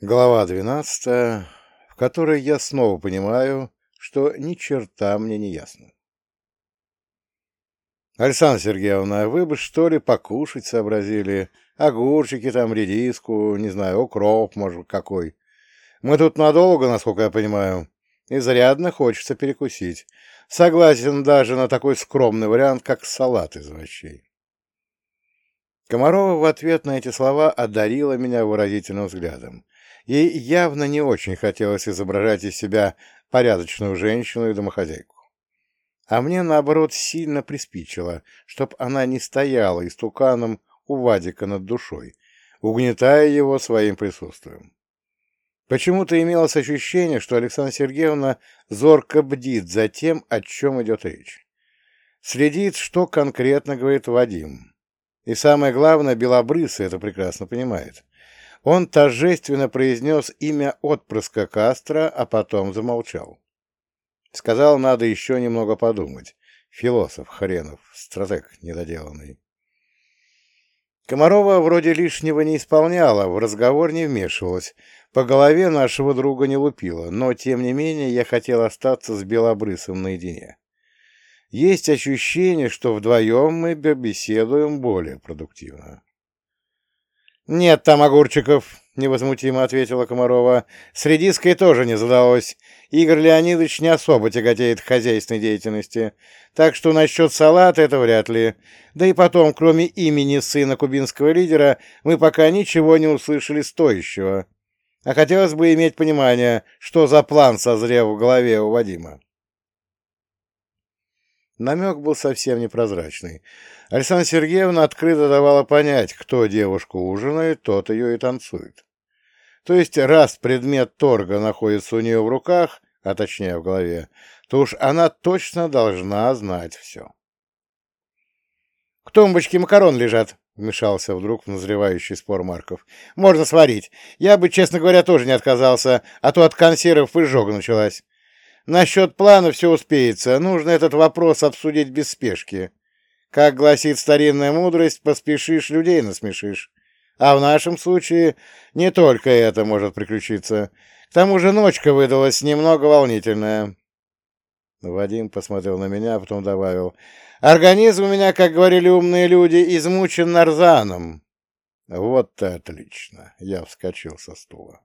Глава двенадцатая, в которой я снова понимаю, что ни черта мне не ясно. Александра Сергеевна, вы бы, что ли, покушать сообразили? Огурчики там, редиску, не знаю, укроп, может, какой. Мы тут надолго, насколько я понимаю. Изрядно хочется перекусить. Согласен даже на такой скромный вариант, как салат из овощей. Комарова в ответ на эти слова одарила меня выразительным взглядом. Ей явно не очень хотелось изображать из себя порядочную женщину и домохозяйку. А мне, наоборот, сильно приспичило, чтоб она не стояла истуканом у Вадика над душой, угнетая его своим присутствием. Почему-то имелось ощущение, что Александра Сергеевна зорко бдит за тем, о чем идет речь. Следит, что конкретно говорит Вадим. И самое главное, Белобрысый это прекрасно понимает. Он торжественно произнес имя отпрыска Кастро, а потом замолчал. Сказал, надо еще немного подумать. Философ хренов, стратег недоделанный. Комарова вроде лишнего не исполняла, в разговор не вмешивалась, по голове нашего друга не лупила, но, тем не менее, я хотел остаться с Белобрысом наедине. Есть ощущение, что вдвоем мы беседуем более продуктивно. «Нет там огурчиков», — невозмутимо ответила Комарова. «С редиской тоже не задалось. Игорь Леонидович не особо тяготеет к хозяйственной деятельности. Так что насчет салата это вряд ли. Да и потом, кроме имени сына кубинского лидера, мы пока ничего не услышали стоящего. А хотелось бы иметь понимание, что за план созрел в голове у Вадима». Намек был совсем непрозрачный. Александра Сергеевна открыто давала понять, кто девушку ужинает, тот ее и танцует. То есть, раз предмет торга находится у нее в руках, а точнее в голове, то уж она точно должна знать все. — К тумбочке макарон лежат, — вмешался вдруг в назревающий спор Марков. — Можно сварить. Я бы, честно говоря, тоже не отказался, а то от консервов изжога началась. Насчет плана все успеется. Нужно этот вопрос обсудить без спешки. Как гласит старинная мудрость, поспешишь, людей насмешишь. А в нашем случае не только это может приключиться. К тому же ночка выдалась немного волнительная. Вадим посмотрел на меня, а потом добавил. «Организм у меня, как говорили умные люди, измучен нарзаном». «Вот отлично!» — я вскочил со стула.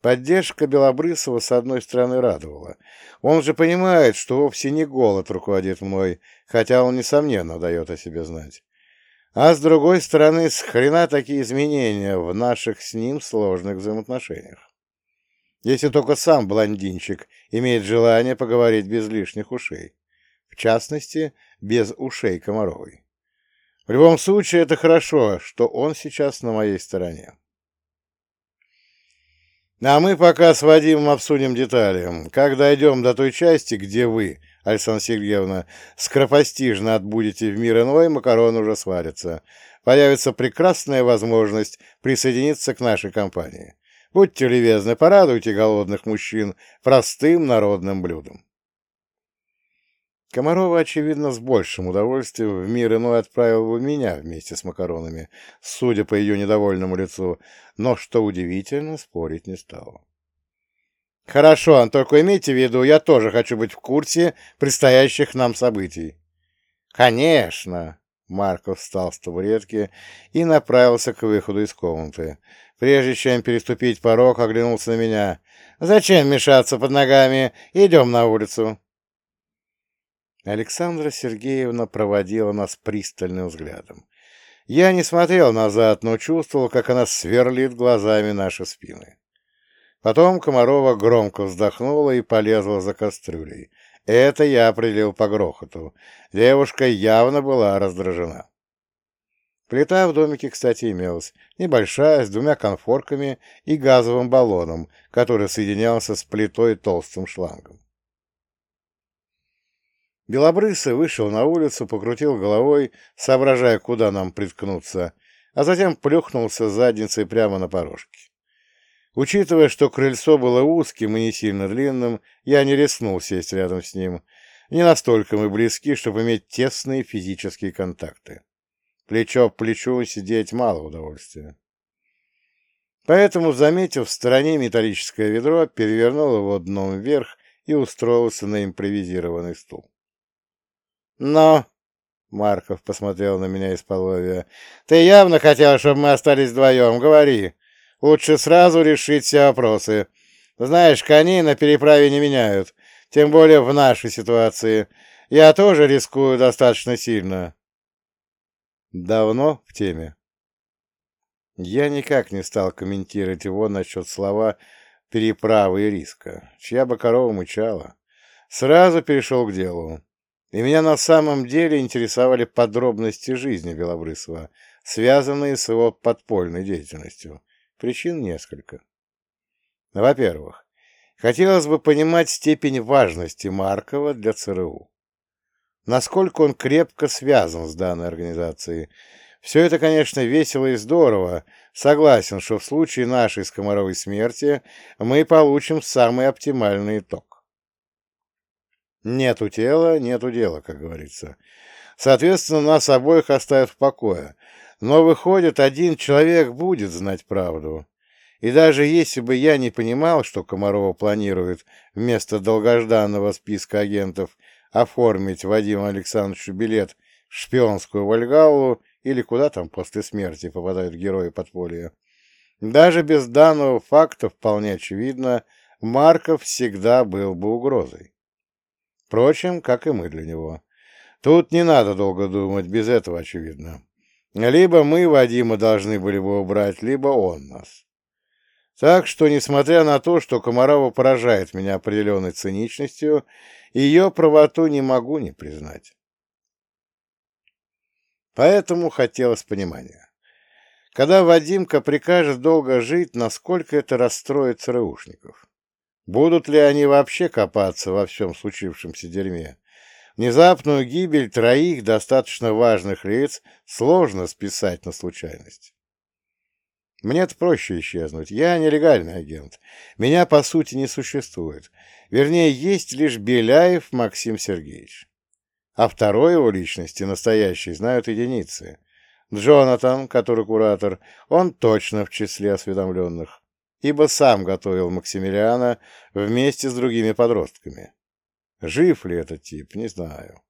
Поддержка Белобрысова с одной стороны радовала. Он же понимает, что вовсе не голод руководит мной, хотя он, несомненно, дает о себе знать. А с другой стороны, с хрена такие изменения в наших с ним сложных взаимоотношениях. Если только сам блондинчик имеет желание поговорить без лишних ушей. В частности, без ушей Комаровой. В любом случае, это хорошо, что он сейчас на моей стороне. А мы пока с Вадимом обсудим детали. Как дойдем до той части, где вы, Александра Сергеевна, скоропостижно отбудете в мир иной, макарон уже сварится. Появится прекрасная возможность присоединиться к нашей компании. Будьте любезны, порадуйте голодных мужчин простым народным блюдом. Комарова, очевидно, с большим удовольствием в мир иной отправил бы меня вместе с макаронами, судя по ее недовольному лицу, но, что удивительно, спорить не стал. «Хорошо, только имейте в виду, я тоже хочу быть в курсе предстоящих нам событий». «Конечно!» — Марков встал с табуретки и направился к выходу из комнаты. Прежде чем переступить порог, оглянулся на меня. «Зачем мешаться под ногами? Идем на улицу». Александра Сергеевна проводила нас пристальным взглядом. Я не смотрел назад, но чувствовал, как она сверлит глазами наши спины. Потом Комарова громко вздохнула и полезла за кастрюлей. Это я определил по грохоту. Девушка явно была раздражена. Плита в домике, кстати, имелась. Небольшая, с двумя конфорками и газовым баллоном, который соединялся с плитой толстым шлангом. Белобрысый вышел на улицу, покрутил головой, соображая, куда нам приткнуться, а затем плюхнулся задницей прямо на порожке. Учитывая, что крыльцо было узким и не сильно длинным, я не рискнул сесть рядом с ним. Не настолько мы близки, чтобы иметь тесные физические контакты. Плечо к плечу сидеть мало удовольствия. Поэтому, заметив в стороне металлическое ведро, перевернул его дном вверх и устроился на импровизированный стул. «Но...» — Марков посмотрел на меня из-под «Ты явно хотел, чтобы мы остались вдвоем. Говори. Лучше сразу решить все вопросы. Знаешь, коней на переправе не меняют, тем более в нашей ситуации. Я тоже рискую достаточно сильно». «Давно в теме?» Я никак не стал комментировать его насчет слова «переправы и риска», чья бы корова мычала. Сразу перешел к делу. И меня на самом деле интересовали подробности жизни Белобрысова, связанные с его подпольной деятельностью. Причин несколько. Во-первых, хотелось бы понимать степень важности Маркова для ЦРУ. Насколько он крепко связан с данной организацией, все это, конечно, весело и здорово. Согласен, что в случае нашей скоморовой смерти мы получим самый оптимальный итог. Нету тела, нету дела, как говорится. Соответственно, нас обоих оставят в покое. Но, выходит, один человек будет знать правду. И даже если бы я не понимал, что Комарова планирует вместо долгожданного списка агентов оформить Вадиму Александровичу билет в шпионскую Вальгаллу или куда там после смерти попадают герои подполья. Даже без данного факта вполне очевидно, Марков всегда был бы угрозой. Впрочем, как и мы для него. Тут не надо долго думать, без этого очевидно. Либо мы Вадима должны были бы убрать, либо он нас. Так что, несмотря на то, что Комарова поражает меня определенной циничностью, ее правоту не могу не признать. Поэтому хотелось понимания. Когда Вадимка прикажет долго жить, насколько это расстроит ЦРУшников? Будут ли они вообще копаться во всем случившемся дерьме? Внезапную гибель троих достаточно важных лиц сложно списать на случайность. Мне-то проще исчезнуть. Я нелегальный агент. Меня, по сути, не существует. Вернее, есть лишь Беляев Максим Сергеевич. А второй его личности, настоящий, знают единицы. Джонатан, который куратор, он точно в числе осведомленных, ибо сам готовил Максимилиана вместе с другими подростками. Жив ли этот тип, не знаю.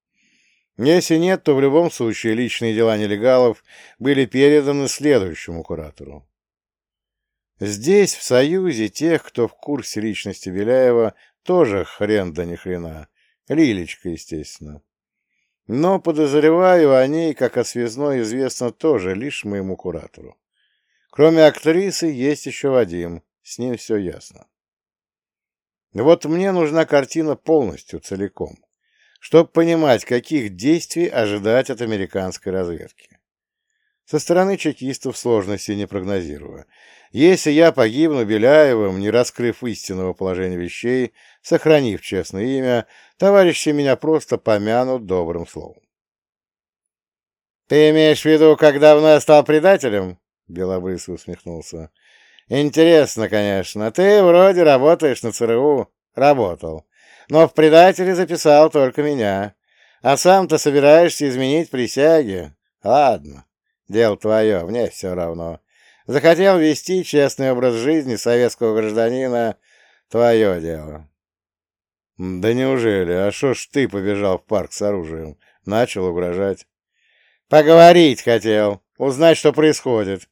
Если нет, то в любом случае личные дела нелегалов были переданы следующему куратору. Здесь, в Союзе, тех, кто в курсе личности Беляева, тоже хрен да ни хрена. Лилечка, естественно. Но, подозреваю, о ней, как о связной, известно тоже лишь моему куратору. Кроме актрисы, есть еще Вадим, с ним все ясно. Вот мне нужна картина полностью, целиком, чтобы понимать, каких действий ожидать от американской разведки. Со стороны чекистов сложности не прогнозирую. Если я погибну Беляевым, не раскрыв истинного положения вещей, сохранив честное имя, товарищи меня просто помянут добрым словом. «Ты имеешь в виду, как давно я стал предателем?» — Белобрысый усмехнулся. «Интересно, конечно. Ты вроде работаешь на ЦРУ. Работал. Но в предателе записал только меня. А сам-то собираешься изменить присяги? Ладно, дело твое, мне все равно. Захотел вести честный образ жизни советского гражданина — твое дело. Да неужели? А что ж ты побежал в парк с оружием? Начал угрожать. Поговорить хотел, узнать, что происходит.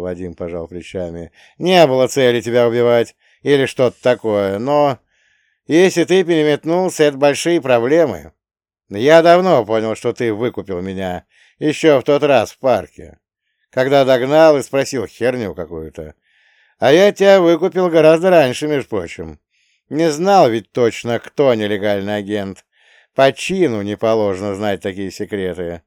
Вадим пожал плечами. Не было цели тебя убивать или что-то такое, но если ты переметнулся, это большие проблемы. Я давно понял, что ты выкупил меня, еще в тот раз в парке когда догнал и спросил херню какую-то. А я тебя выкупил гораздо раньше, между прочим. Не знал ведь точно, кто нелегальный агент. По чину не положено знать такие секреты.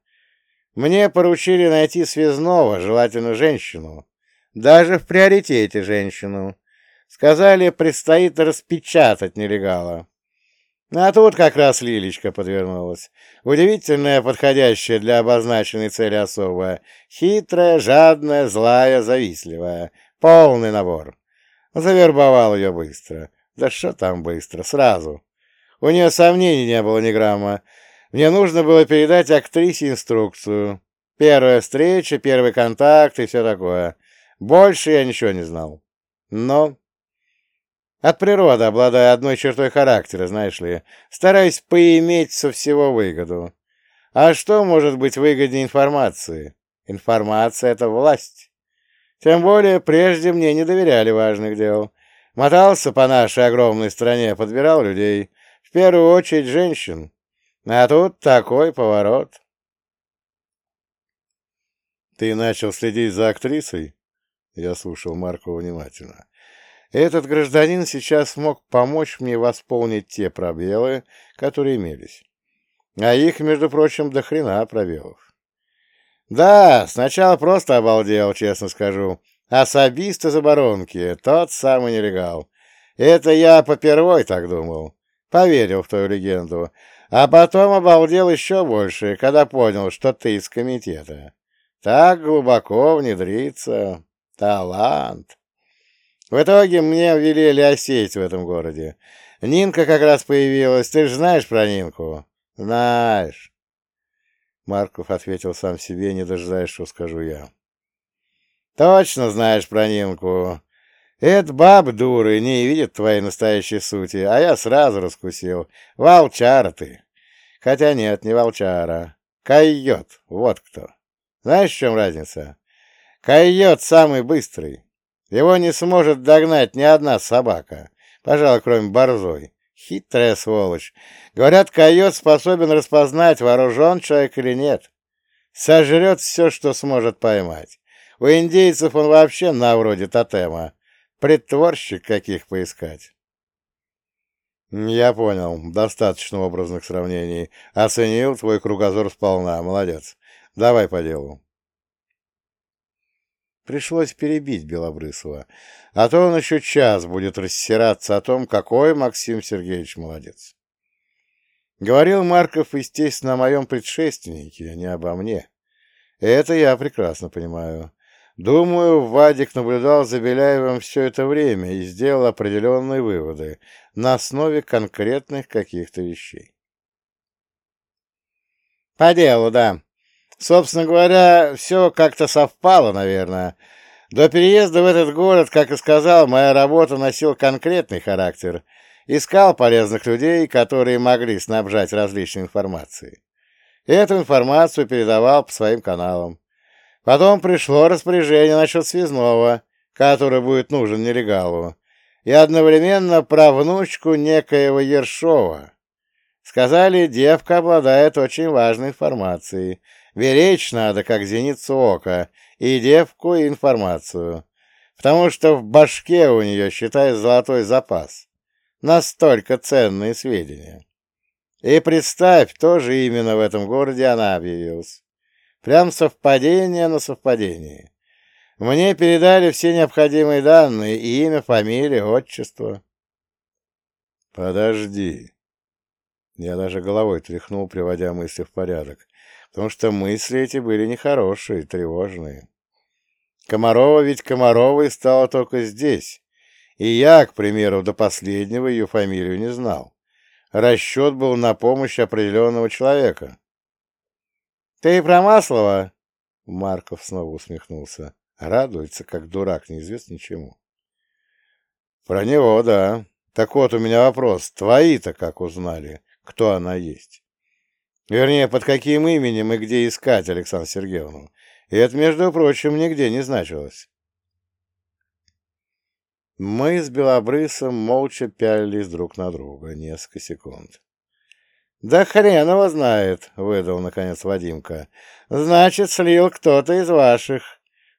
Мне поручили найти связного, желательно женщину. Даже в приоритете женщину. Сказали, предстоит распечатать нелегала. А тут как раз Лилечка подвернулась. Удивительная, подходящая для обозначенной цели особая. Хитрая, жадная, злая, завистливая. Полный набор. Завербовал ее быстро. Да что там быстро, сразу. У нее сомнений не было ни грамма. Мне нужно было передать актрисе инструкцию. Первая встреча, первый контакт и все такое. Больше я ничего не знал. Но от природы, обладая одной чертой характера, знаешь ли, стараюсь поиметь со всего выгоду. А что может быть выгоднее информации? Информация — это власть. Тем более, прежде мне не доверяли важных дел. Мотался по нашей огромной стране, подбирал людей, в первую очередь женщин. А тут такой поворот. «Ты начал следить за актрисой?» Я слушал Маркова внимательно. Этот гражданин сейчас мог помочь мне восполнить те пробелы, которые имелись. А их, между прочим, до хрена пробелов. Да, сначала просто обалдел, честно скажу. Особист из оборонки, тот самый нелегал. Это я попервой так думал. Поверил в твою легенду. А потом обалдел еще больше, когда понял, что ты из комитета. Так глубоко внедриться. Талант. В итоге мне велели осесть в этом городе. Нинка как раз появилась. Ты же знаешь про Нинку? Знаешь. Марков ответил сам себе, не дожидаясь, что скажу я. Точно знаешь про Нинку. Это баб дуры не видит твоей настоящей сути, а я сразу раскусил. Волчара ты. Хотя нет, не волчара. Койот, вот кто. Знаешь, в чем разница? Койот самый быстрый. Его не сможет догнать ни одна собака, пожалуй, кроме борзой. Хитрая сволочь. Говорят, койот способен распознать, вооружен человек или нет. Сожрет все, что сможет поймать. У индейцев он вообще на вроде тотема. Притворщик каких поискать. Я понял. Достаточно образных сравнений. Оценил твой кругозор сполна. Молодец. Давай по делу. Пришлось перебить Белобрысова, а то он еще час будет рассираться о том, какой Максим Сергеевич молодец. Говорил Марков, естественно, о моем предшественнике, а не обо мне. Это я прекрасно понимаю. Думаю, Вадик наблюдал за Беляевым все это время и сделал определенные выводы на основе конкретных каких-то вещей. По делу, да. Собственно говоря, все как-то совпало, наверное. До переезда в этот город, как и сказал, моя работа носила конкретный характер. Искал полезных людей, которые могли снабжать различной информацией. Эту информацию передавал по своим каналам. Потом пришло распоряжение насчет связного, который будет нужен нелегалу, и одновременно про внучку некоего Ершова. Сказали, девка обладает очень важной информацией, Беречь надо, как зеницу ока, и девку, и информацию. Потому что в башке у нее, считай, золотой запас. Настолько ценные сведения. И представь, тоже именно в этом городе она объявилась. Прям совпадение на совпадении. Мне передали все необходимые данные, имя, фамилия, отчество. Подожди. Я даже головой тряхнул, приводя мысли в порядок потому что мысли эти были нехорошие, тревожные. Комарова ведь Комаровой стала только здесь, и я, к примеру, до последнего ее фамилию не знал. Расчет был на помощь определенного человека. — Ты про Маслова? — Марков снова усмехнулся. Радуется, как дурак, неизвестно чему. — Про него, да. Так вот, у меня вопрос. Твои-то как узнали, кто она есть? Вернее, под каким именем и где искать Александру Сергеевну. И это, между прочим, нигде не значилось. Мы с Белобрысом молча пялились друг на друга несколько секунд. «Да хрен его знает», — выдал, наконец, Вадимка. «Значит, слил кто-то из ваших.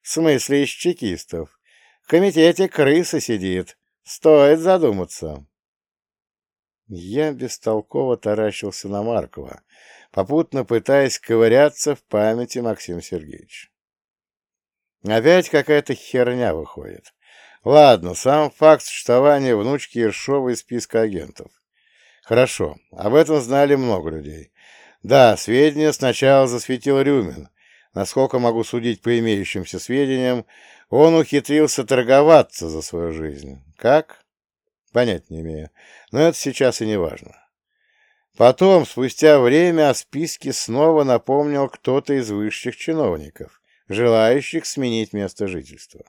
В смысле, из чекистов. В комитете крыса сидит. Стоит задуматься». Я бестолково таращился на Маркова, попутно пытаясь ковыряться в памяти Максима Сергеевича. Опять какая-то херня выходит. Ладно, сам факт существования внучки Ершова из списка агентов. Хорошо, об этом знали много людей. Да, сведения сначала засветил Рюмин. Насколько могу судить по имеющимся сведениям, он ухитрился торговаться за свою жизнь. Как? Понять не имею. Но это сейчас и не важно. Потом, спустя время, о списке снова напомнил кто-то из высших чиновников, желающих сменить место жительства.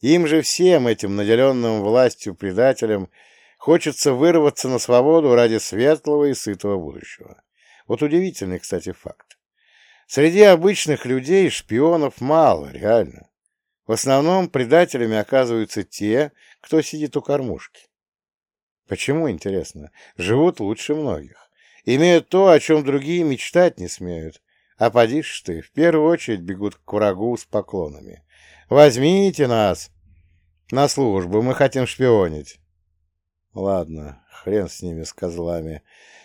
Им же всем, этим наделенным властью предателям, хочется вырваться на свободу ради светлого и сытого будущего. Вот удивительный, кстати, факт. Среди обычных людей шпионов мало, реально. В основном предателями оказываются те, кто сидит у кормушки. Почему, интересно? Живут лучше многих. Имеют то, о чем другие мечтать не смеют. А поди ж ты, в первую очередь бегут к врагу с поклонами. «Возьмите нас на службу, мы хотим шпионить». Ладно, хрен с ними, с козлами.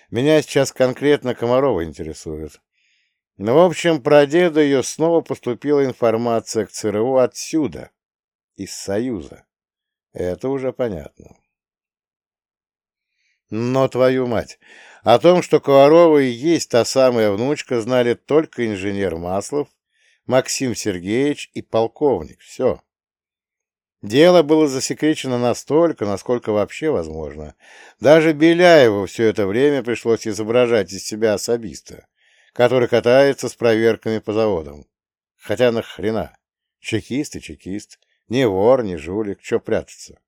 Меня сейчас конкретно Комарова интересует. Ну, в общем, про деда ее снова поступила информация к ЦРУ отсюда, из Союза. Это уже понятно. Но, твою мать, о том, что Комарова и есть та самая внучка, знали только инженер Маслов, Максим Сергеевич и полковник. Все. Дело было засекречено настолько, насколько вообще возможно. Даже Беляеву все это время пришлось изображать из себя особиста, который катается с проверками по заводам. Хотя нахрена? Чекист и чекист. Не вор, не жулик, что прятаться?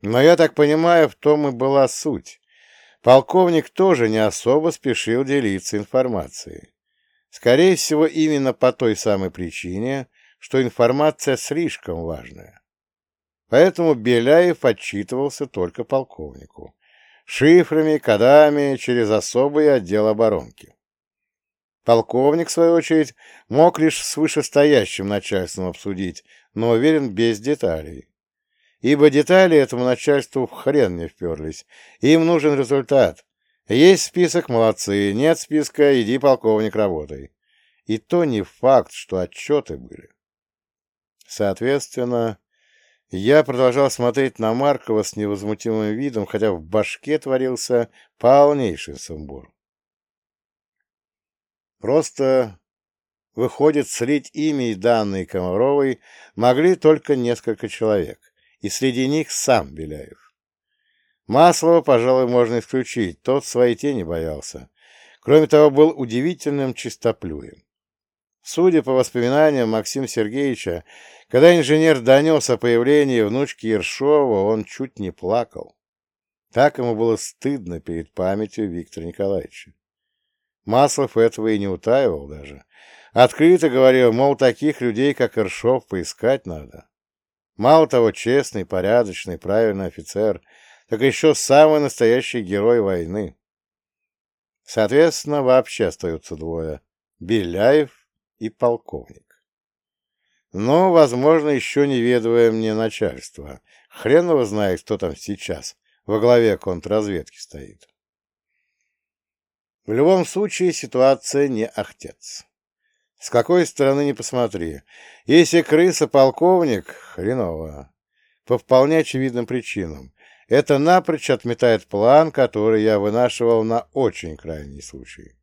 Но я так понимаю, в том и была суть. Полковник тоже не особо спешил делиться информацией. Скорее всего, именно по той самой причине, что информация слишком важная. Поэтому Беляев отчитывался только полковнику. Шифрами, кодами, через особый отдел оборонки. Полковник, в свою очередь, мог лишь с вышестоящим начальством обсудить, но уверен, без деталей. Ибо детали этому начальству в хрен не вперлись. Им нужен результат. Есть список, молодцы. Нет списка, иди, полковник, работай. И то не факт, что отчеты были. Соответственно, я продолжал смотреть на Маркова с невозмутимым видом, хотя в башке творился полнейший сумбур. Просто, выходит, слить имя и данные Комаровой могли только несколько человек, и среди них сам Беляев. Маслова, пожалуй, можно исключить, тот своей тени боялся. Кроме того, был удивительным чистоплюем. Судя по воспоминаниям Максима Сергеевича, когда инженер донес о появлении внучки Ершова, он чуть не плакал. Так ему было стыдно перед памятью Виктора Николаевича. Маслов этого и не утаивал даже. Открыто говорил, мол, таких людей, как Ершов, поискать надо. Мало того, честный, порядочный, правильный офицер, так еще самый настоящий герой войны. Соответственно, вообще остаются двое — Беляев и полковник. Но, возможно, еще неведовое мне начальство. Хрен его знает, кто там сейчас во главе контрразведки стоит. В любом случае ситуация не ахтец. С какой стороны не посмотри. Если крыса полковник, хреново. По вполне очевидным причинам. Это напрочь отметает план, который я вынашивал на очень крайний случай.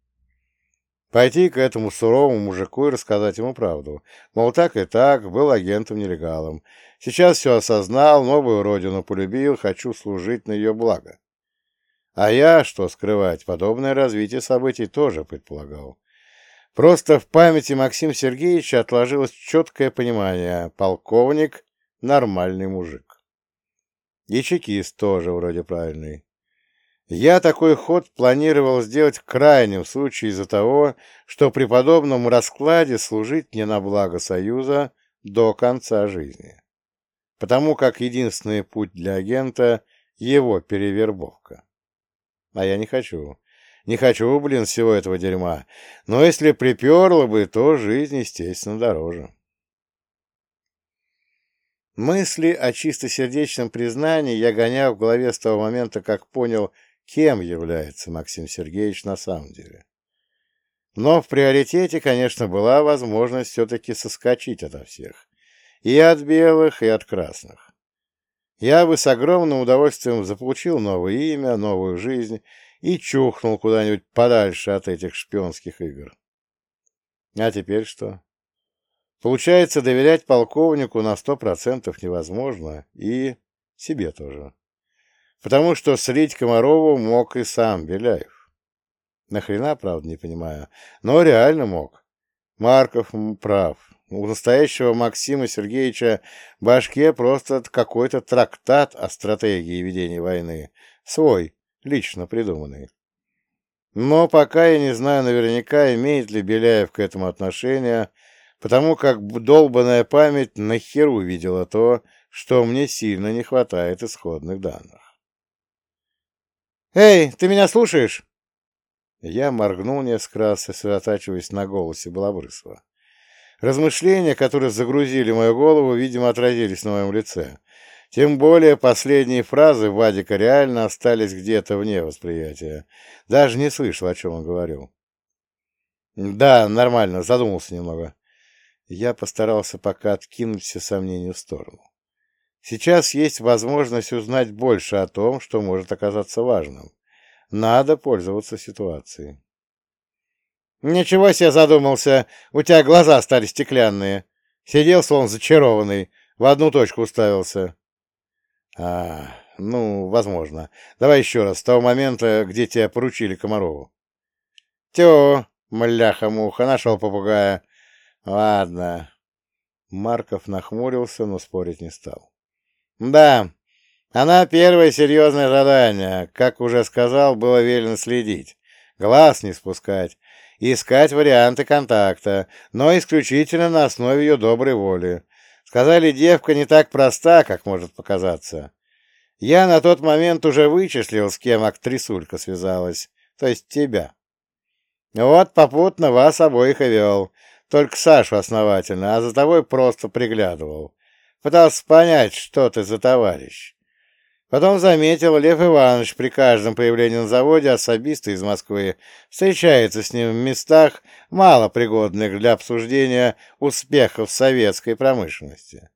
Пойти к этому суровому мужику и рассказать ему правду. Мол, так и так, был агентом-нелегалом. Сейчас все осознал, новую родину полюбил, хочу служить на ее благо. А я, что скрывать, подобное развитие событий тоже предполагал. Просто в памяти Максима Сергеевича отложилось четкое понимание – полковник – нормальный мужик. И чекист тоже вроде правильный. Я такой ход планировал сделать в крайнем случае из-за того, что при подобном раскладе служить мне на благо Союза до конца жизни. Потому как единственный путь для агента — его перевербовка. А я не хочу. Не хочу, блин, всего этого дерьма. Но если приперло бы, то жизнь, естественно, дороже. Мысли о чистосердечном признании я гонял в голове с того момента, как понял, кем является Максим Сергеевич на самом деле. Но в приоритете, конечно, была возможность все-таки соскочить ото всех. И от белых, и от красных. Я бы с огромным удовольствием заполучил новое имя, новую жизнь и чухнул куда-нибудь подальше от этих шпионских игр. А теперь что? Получается, доверять полковнику на сто процентов невозможно, и себе тоже потому что слить Комарову мог и сам Беляев. Нахрена, правда, не понимаю, но реально мог. Марков прав, У настоящего Максима Сергеевича башке просто какой-то трактат о стратегии ведения войны. Свой, лично придуманный. Но пока я не знаю наверняка, имеет ли Беляев к этому отношение, потому как долбанная память нахеру видела то, что мне сильно не хватает исходных данных. «Эй, ты меня слушаешь?» Я моргнул несколько раз, сосредотачиваясь на голосе Балабрысова. Размышления, которые загрузили мою голову, видимо, отразились на моем лице. Тем более последние фразы Вадика реально остались где-то вне восприятия. Даже не слышал, о чем он говорил. «Да, нормально, задумался немного». Я постарался пока откинуть все сомнения в сторону. Сейчас есть возможность узнать больше о том, что может оказаться важным. Надо пользоваться ситуацией. «Ничего себе задумался! У тебя глаза стали стеклянные!» Сидел, словно зачарованный, в одну точку уставился. «А, ну, возможно. Давай еще раз, с того момента, где тебя поручили Комарову». «Тю, мляха-муха, нашел попугая. Ладно». Марков нахмурился, но спорить не стал. «Да, она первое серьезное задание. Как уже сказал, было велено следить. Глаз не спускать искать варианты контакта, но исключительно на основе ее доброй воли. Сказали, девка не так проста, как может показаться. Я на тот момент уже вычислил, с кем актрисулька связалась, то есть тебя. Вот попутно вас обоих и вел, только Сашу основательно, а за тобой просто приглядывал. Пытался понять, что ты за товарищ. Потом заметил, Лев Иванович при каждом появлении на заводе особисты из Москвы встречается с ним в местах, мало пригодных для обсуждения успехов советской промышленности.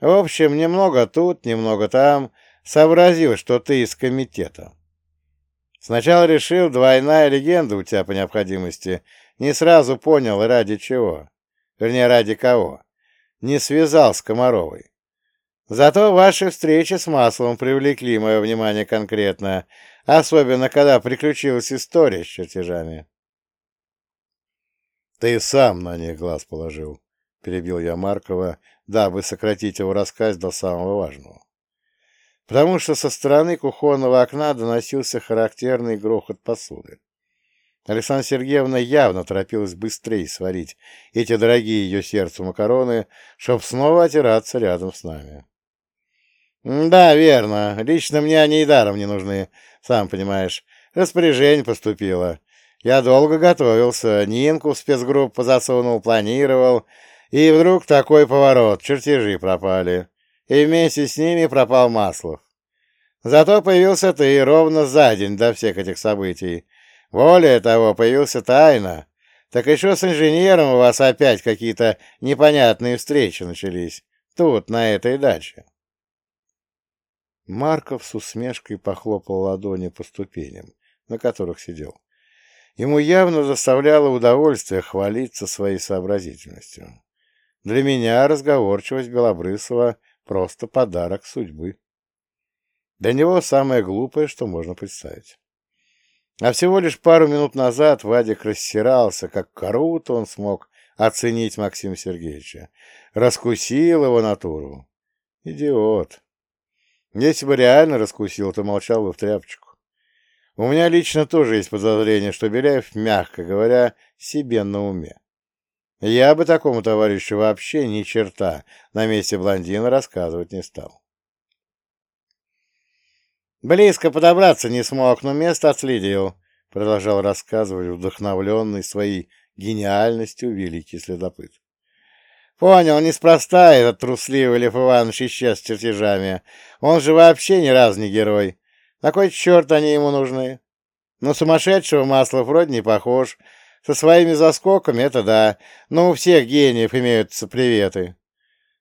В общем, немного тут, немного там, сообразил, что ты из комитета. Сначала решил, двойная легенда у тебя по необходимости, не сразу понял, ради чего. Вернее, ради кого. Не связал с Комаровой. Зато ваши встречи с маслом привлекли мое внимание конкретно, особенно когда приключилась история с чертежами. — Ты сам на них глаз положил, — перебил я Маркова, дабы сократить его рассказ до самого важного. Потому что со стороны кухонного окна доносился характерный грохот посуды. Александра Сергеевна явно торопилась быстрее сварить эти дорогие ее сердцу макароны, чтоб снова отираться рядом с нами. «Да, верно. Лично мне они и даром не нужны, сам понимаешь. Распоряжение поступило. Я долго готовился, Нинку в спецгруппу засунул, планировал, и вдруг такой поворот, чертежи пропали. И вместе с ними пропал Маслов. Зато появился ты ровно за день до всех этих событий. Более того, появился тайна. Так еще с инженером у вас опять какие-то непонятные встречи начались. Тут, на этой даче. Марков с усмешкой похлопал ладони по ступеням, на которых сидел. Ему явно доставляло удовольствие хвалиться своей сообразительностью. Для меня разговорчивость Белобрысова — просто подарок судьбы. Для него самое глупое, что можно представить. А всего лишь пару минут назад Вадик рассирался, как круто он смог оценить Максима Сергеевича. Раскусил его натуру. Идиот. Если бы реально раскусил, то молчал бы в тряпочку. У меня лично тоже есть подозрение, что Беляев, мягко говоря, себе на уме. Я бы такому товарищу вообще ни черта на месте блондина рассказывать не стал. Близко подобраться не смог, но место отследил, продолжал рассказывать вдохновленный своей гениальностью великий следопыт. Понял, неспроста этот трусливый Лев Иванович исчез с чертежами. Он же вообще ни разу не герой. На кой черт они ему нужны? Но сумасшедшего масла вроде не похож. Со своими заскоками это да, но у всех гениев имеются приветы.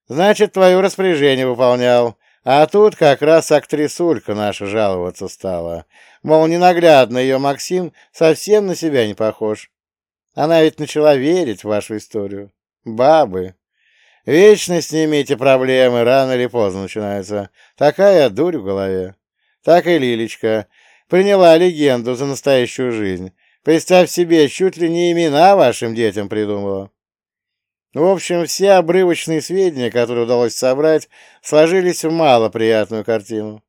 Значит, твое распоряжение выполнял. А тут как раз актрисулька наша жаловаться стала. Мол, ненаглядно ее Максим совсем на себя не похож. Она ведь начала верить в вашу историю. Бабы. Вечно с ними эти проблемы рано или поздно начинаются. Такая дурь в голове. Так и Лилечка. Приняла легенду за настоящую жизнь. Представь себе, чуть ли не имена вашим детям придумала. В общем, все обрывочные сведения, которые удалось собрать, сложились в малоприятную картину.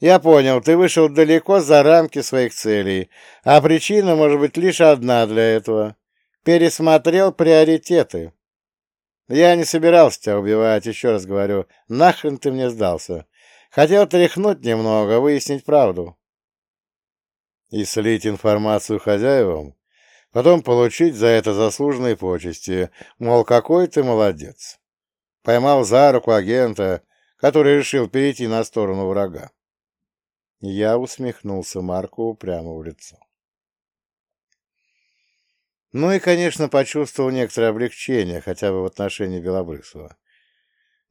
Я понял, ты вышел далеко за рамки своих целей, а причина может быть лишь одна для этого. Пересмотрел приоритеты. Я не собирался тебя убивать, еще раз говорю. Нахрен ты мне сдался. Хотел тряхнуть немного, выяснить правду. И слить информацию хозяевам? Потом получить за это заслуженные почести, мол, какой ты молодец. Поймал за руку агента, который решил перейти на сторону врага. Я усмехнулся Марку прямо в лицо. Ну и, конечно, почувствовал некоторое облегчение, хотя бы в отношении Белобрысова.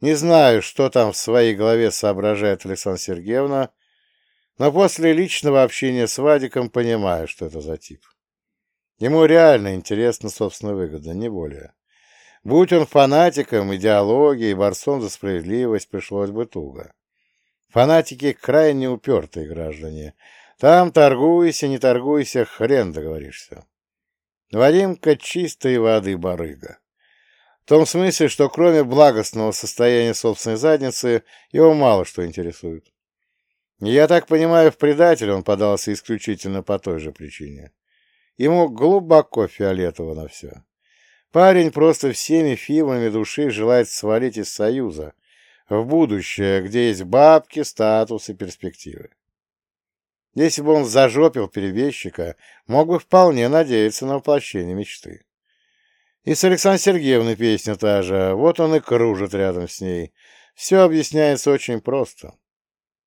Не знаю, что там в своей голове соображает Александра Сергеевна, но после личного общения с Вадиком понимаю, что это за тип. Ему реально интересна собственная выгода, не более. Будь он фанатиком идеологии борцом за справедливость, пришлось бы туго. Фанатики крайне упертые граждане. Там торгуйся, не торгуйся, хрен договоришься. Вадимка чистой воды барыга. В том смысле, что кроме благостного состояния собственной задницы, его мало что интересует. Я так понимаю, в предатель он подался исключительно по той же причине. Ему глубоко фиолетово на все. Парень просто всеми фибрами души желает свалить из Союза в будущее, где есть бабки, статус и перспективы. Если бы он зажопил перебежчика, мог бы вполне надеяться на воплощение мечты. И с Александрой Сергеевной песня та же, вот он и кружит рядом с ней. Все объясняется очень просто.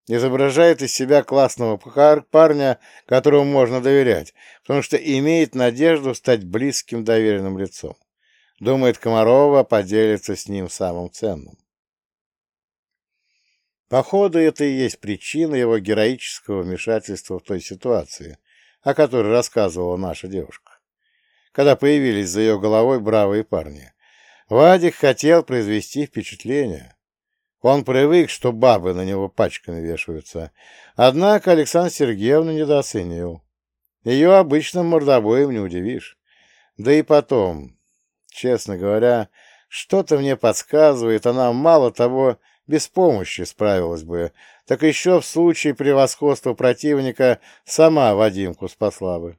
Изображает из себя классного парня, которому можно доверять, потому что имеет надежду стать близким доверенным лицом. Думает, Комарова поделится с ним самым ценным. Походу, это и есть причина его героического вмешательства в той ситуации, о которой рассказывала наша девушка. Когда появились за ее головой бравые парни, Вадик хотел произвести впечатление. Он привык, что бабы на него пачками вешаются. Однако Александр Сергеевна недооценил. Ее обычным мордобоем не удивишь. Да и потом, честно говоря, что-то мне подсказывает, она мало того без помощи справилась бы, так еще в случае превосходства противника сама Вадимку спасла бы.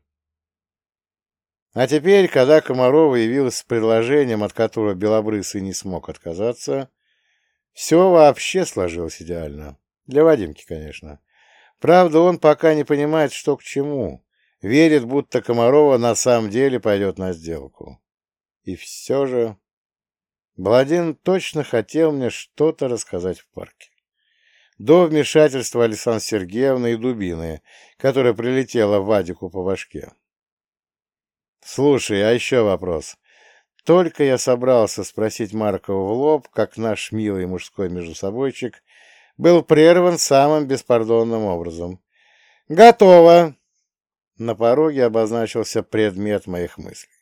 А теперь, когда Комарова явилась с предложением, от которого Белобрысый не смог отказаться, все вообще сложилось идеально. Для Вадимки, конечно. Правда, он пока не понимает, что к чему. Верит, будто Комарова на самом деле пойдет на сделку. И все же... Бладин точно хотел мне что-то рассказать в парке. До вмешательства Александра Сергеевны и Дубины, которая прилетела Вадику по башке. Слушай, а еще вопрос. Только я собрался спросить Маркова в лоб, как наш милый мужской междусобойчик, был прерван самым беспардонным образом. «Готово!» На пороге обозначился предмет моих мыслей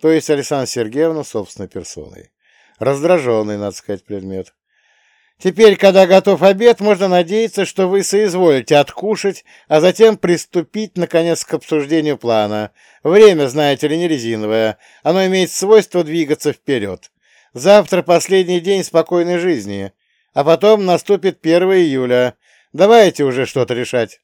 то есть Александра Сергеевна собственной персоной. Раздраженный, надо сказать, предмет. Теперь, когда готов обед, можно надеяться, что вы соизволите откушать, а затем приступить, наконец, к обсуждению плана. Время, знаете ли, не резиновое. Оно имеет свойство двигаться вперед. Завтра последний день спокойной жизни, а потом наступит 1 июля. Давайте уже что-то решать.